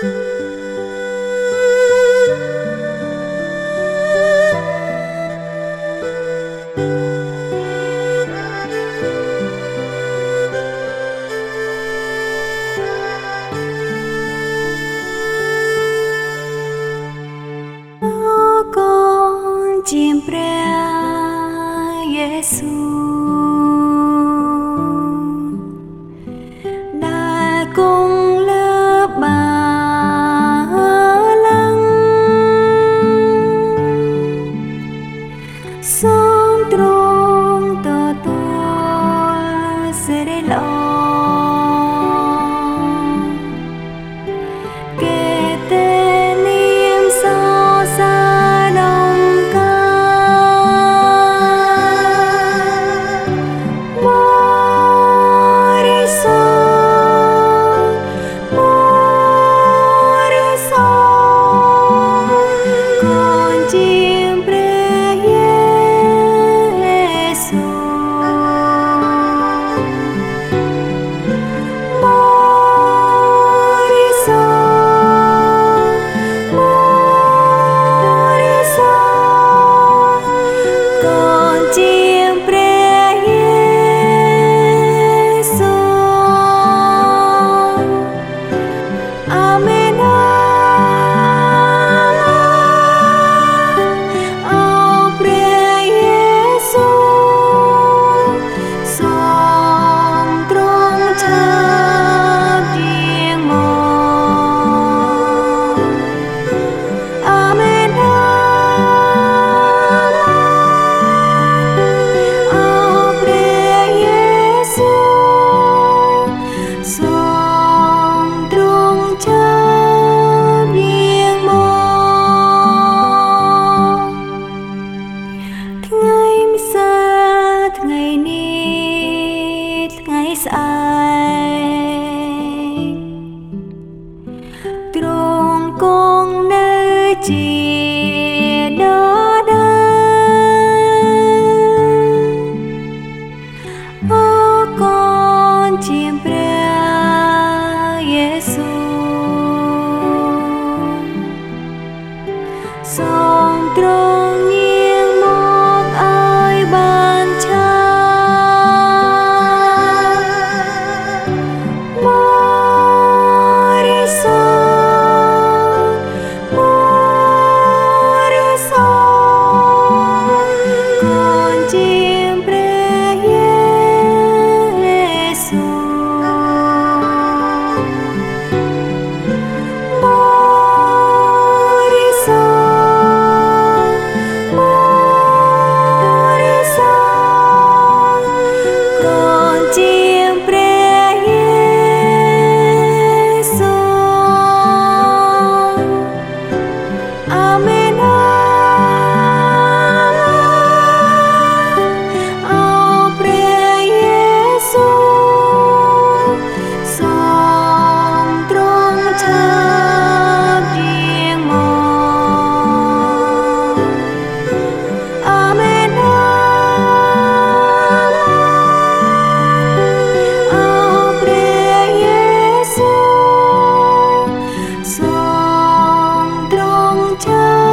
Con chim Jesus ស្អាតទ្រង់គង់នៅជាដដាអូកូនជាព្រះយេស៊ូសូមទ្រង់ 家。